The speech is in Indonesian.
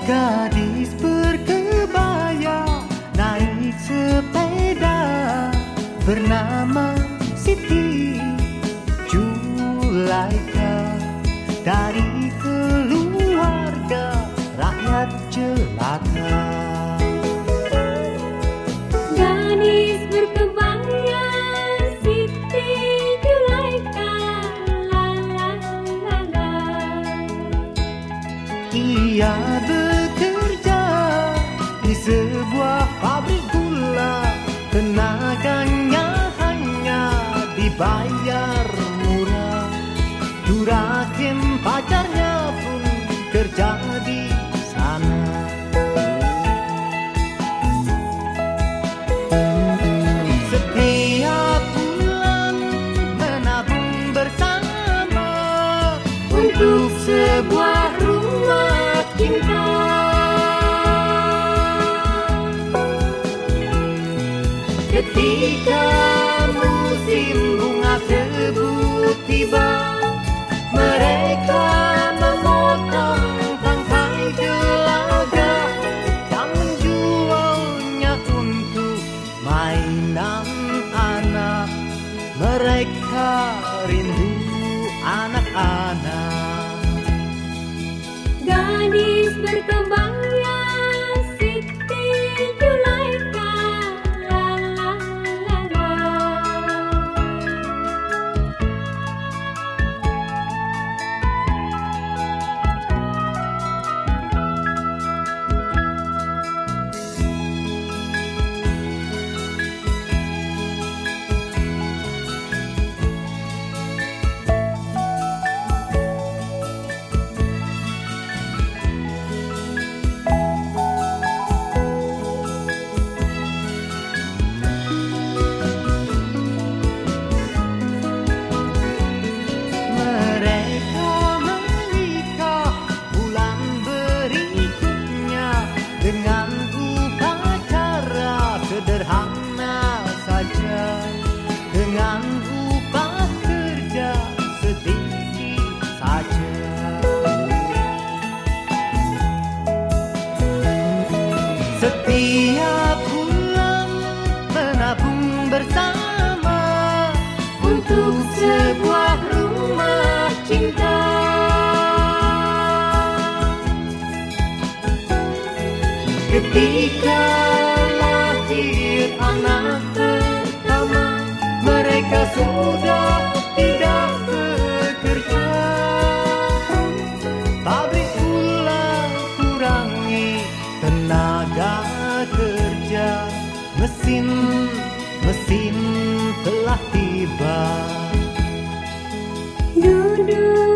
Gadis berkebaya naik sepeda bernama Siti Julaika dari keluarga rakyat jelata. Sebuah pabrik gula Tenaganya hanya dibayar murah. Durakim pacarnya pun kerja di sana. Setiap bulan menabung bersama Untuk sebuah Ketika musim bunga tebu tiba Mereka memotong tangkai gelaga Dan menjualnya untuk mainan anak. Mereka rindu anak-anak. Gadis berkebaya sebuah rumah cinta. Ketika lahir anak pertama Mereka sudah tidak bekerja. Pabrik pula kurangi tenaga kerja. Mesin, mesin telah tiba You do.